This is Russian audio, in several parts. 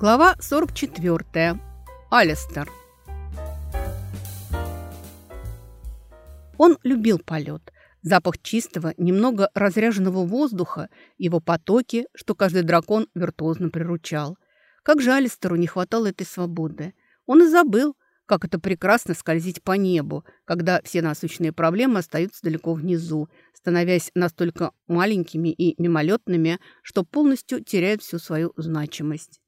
Глава 44. Алистер. Он любил полет. Запах чистого, немного разряженного воздуха, его потоки, что каждый дракон виртуозно приручал. Как же Алистеру не хватало этой свободы. Он и забыл, как это прекрасно скользить по небу, когда все насущные проблемы остаются далеко внизу, становясь настолько маленькими и мимолетными, что полностью теряют всю свою значимость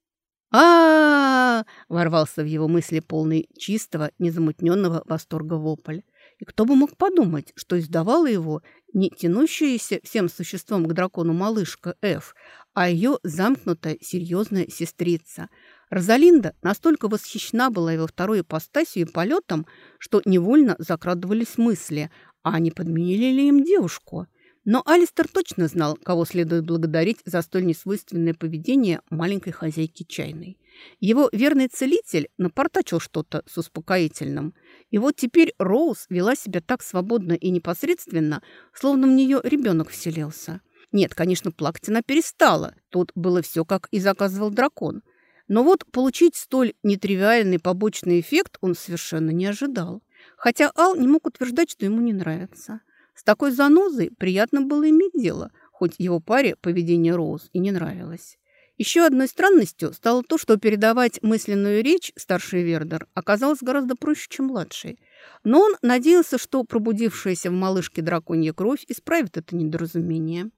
а, ворвался в его мысли полный чистого, незамутненного восторга вопль. И кто бы мог подумать, что издавала его не тянущаяся всем существом к дракону малышка Ф, а ее замкнутая серьезная сестрица. Розалинда настолько восхищена была его второй ипостасью и полетом, что невольно закрадывались мысли, а не подменили ли им девушку. Но Алистер точно знал, кого следует благодарить за столь несвойственное поведение маленькой хозяйки чайной. Его верный целитель напортачил что-то с успокоительным. И вот теперь Роуз вела себя так свободно и непосредственно, словно в нее ребенок вселился. Нет, конечно, плакать она перестала. Тут было все, как и заказывал дракон. Но вот получить столь нетривиальный побочный эффект он совершенно не ожидал. Хотя Ал не мог утверждать, что ему не нравится. С такой занозой приятно было иметь дело, хоть его паре поведение Роуз и не нравилось. Еще одной странностью стало то, что передавать мысленную речь старший Вердер оказалось гораздо проще, чем младший. Но он надеялся, что пробудившаяся в малышке драконья кровь исправит это недоразумение.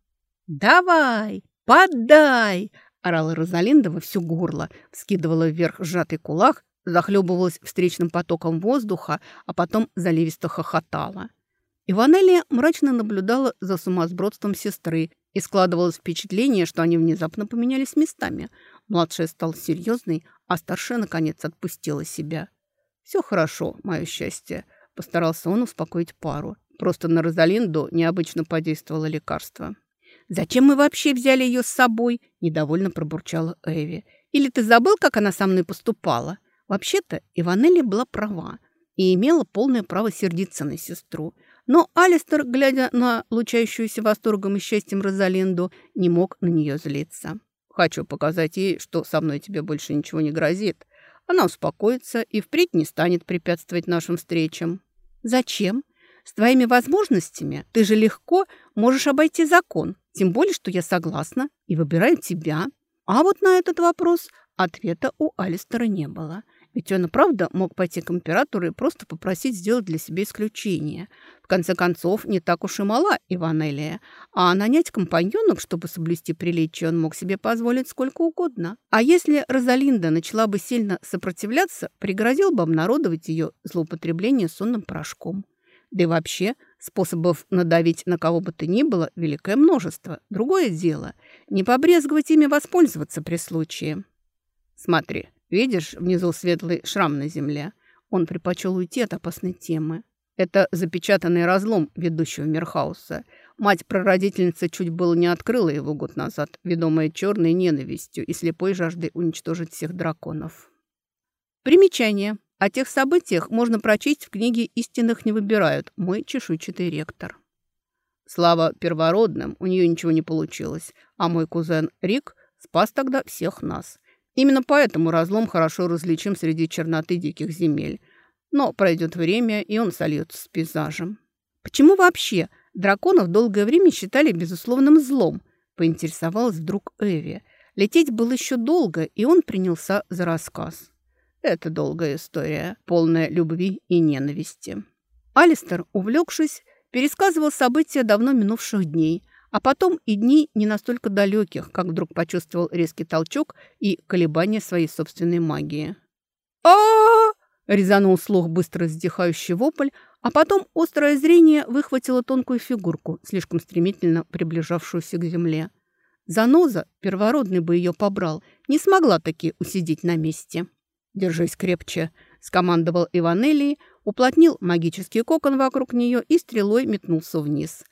«Давай, подай!» – орала Розалинда во всю горло, вскидывала вверх сжатый кулак, захлебывалась встречным потоком воздуха, а потом заливисто хохотала. Иванелия мрачно наблюдала за сумасбродством сестры, и складывалось впечатление, что они внезапно поменялись местами. Младшая стала серьезной, а старшая, наконец, отпустила себя. «Все хорошо, мое счастье», – постарался он успокоить пару. Просто на Розалинду необычно подействовало лекарство. «Зачем мы вообще взяли ее с собой?» – недовольно пробурчала Эви. «Или ты забыл, как она со мной поступала?» Вообще-то Иванелли была права и имела полное право сердиться на сестру. Но Алистер, глядя на лучающуюся восторгом и счастьем Розалинду, не мог на нее злиться. «Хочу показать ей, что со мной тебе больше ничего не грозит. Она успокоится и впредь не станет препятствовать нашим встречам». «Зачем? С твоими возможностями ты же легко можешь обойти закон. Тем более, что я согласна и выбираю тебя». А вот на этот вопрос ответа у Алистера не было. Ведь он и правда мог пойти к императору и просто попросить сделать для себя исключение. В конце концов, не так уж и мала Иванелия, а нанять компаньонок, чтобы соблюсти приличие, он мог себе позволить сколько угодно. А если Розалинда начала бы сильно сопротивляться, пригрозил бы обнародовать ее злоупотребление сонным порошком. Да и вообще, способов надавить на кого бы то ни было великое множество. Другое дело, не побрезговать ими воспользоваться при случае. Смотри, Видишь, внизу светлый шрам на земле. Он предпочел уйти от опасной темы. Это запечатанный разлом ведущего Мирхауса. Мать-прародительница чуть было не открыла его год назад, ведомая черной ненавистью и слепой жаждой уничтожить всех драконов. Примечание. О тех событиях можно прочесть в книге «Истинных не выбирают» мой чешуйчатый ректор. Слава первородным, у нее ничего не получилось, а мой кузен Рик спас тогда всех нас. Именно поэтому разлом хорошо различим среди черноты диких земель. Но пройдет время, и он сольется с пейзажем. Почему вообще драконов долгое время считали безусловным злом? Поинтересовалась вдруг Эви. Лететь было еще долго, и он принялся за рассказ. Это долгая история, полная любви и ненависти. Алистер, увлекшись, пересказывал события давно минувших дней – а потом и дни не настолько далеких, как вдруг почувствовал резкий толчок и колебание своей собственной магии. а резанул слух быстро сдихающий вопль, а потом острое зрение выхватило тонкую фигурку, слишком стремительно приближавшуюся к земле. Заноза, первородный бы ее побрал, не смогла таки усидеть на месте. «Держись крепче», — скомандовал Иванелли, уплотнил магический кокон вокруг нее и стрелой метнулся вниз.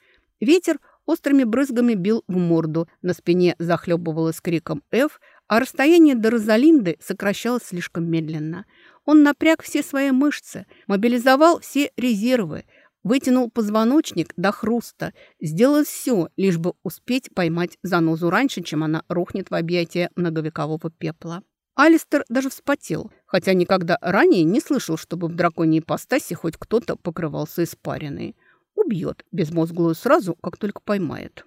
Ветер острыми брызгами бил в морду, на спине захлебывалось криком «Ф», а расстояние до Розалинды сокращалось слишком медленно. Он напряг все свои мышцы, мобилизовал все резервы, вытянул позвоночник до хруста, сделал все, лишь бы успеть поймать занозу раньше, чем она рухнет в объятия многовекового пепла. Алистер даже вспотел, хотя никогда ранее не слышал, чтобы в драконьей ипостаси хоть кто-то покрывался испариной. Убьет безмозглую сразу, как только поймает.